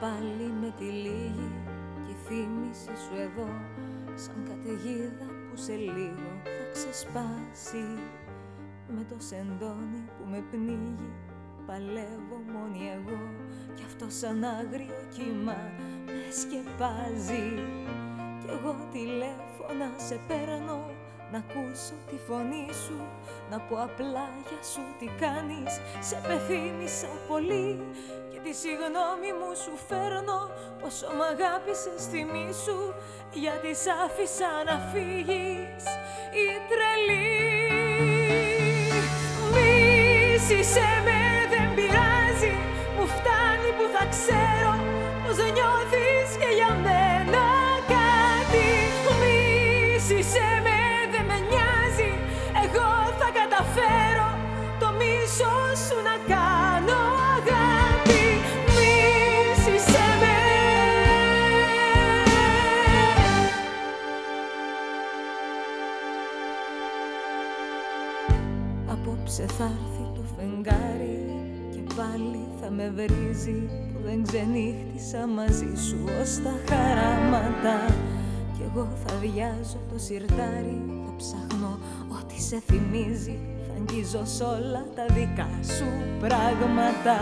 πάλι με τη λίγη και η θύμηση σου εδώ. Σαν καταιγίδα που σε λίγο θα ξεσπάσει. Με το σεντόνι που με πνίγει παλεύω μόνη εγώ. Κι αυτό σαν άγριο κύμα με σκεπάζει. Κι εγώ τηλέφωνα σε παίρνω να ακούσω τη φωνή σου. Να πω απλά για σου τι κάνεις Σε πεθύμησα πολύ Και τη συγγνώμη μου σου φέρνω Πόσο μ' αγάπησες θυμή σου Γιατί σ' άφησα να φύγεις Η τρελή. Μίσησέ με δεν πειράζει Μου φτάνει που θα ξέρω Πως νιώθεις και για μένα κάτι. Μίσησέ με καταφέρω το μίσο σου να κάνω Απόψε θα έρθει το φεγγάρι και πάλι θα με βρίζει που δεν ξενύχτησα μαζί σου ως τα χαράματα. Κι εγώ θα βιάζω το σιρτάρι, θα ψάχνω ό,τι σε θυμίζει. Θα αγγίζω σ' όλα τα δικά σου πράγματα.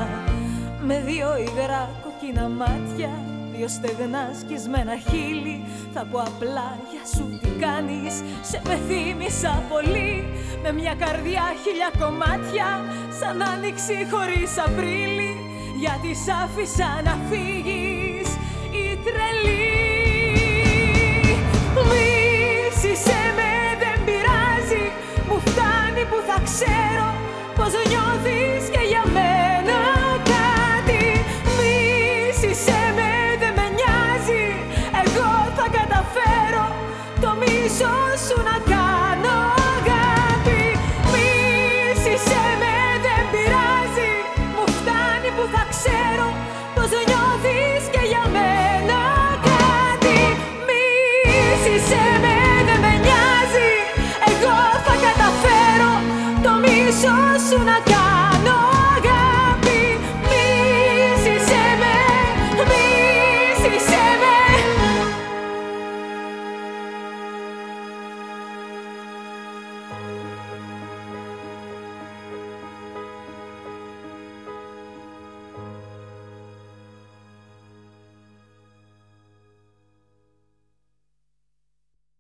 Με δύο υγρά κοκκίνα μάτια Δύο στεγνάς σκισμένα χείλη. Θα πω απλά για σου τι κάνεις; Σε πεθύμησα πολύ. Με μια καρδιά χίλια κομμάτια Σαν άνοιξη χωρίς Απρίλη. Γιατί σ' άφησα να φύγεις sos una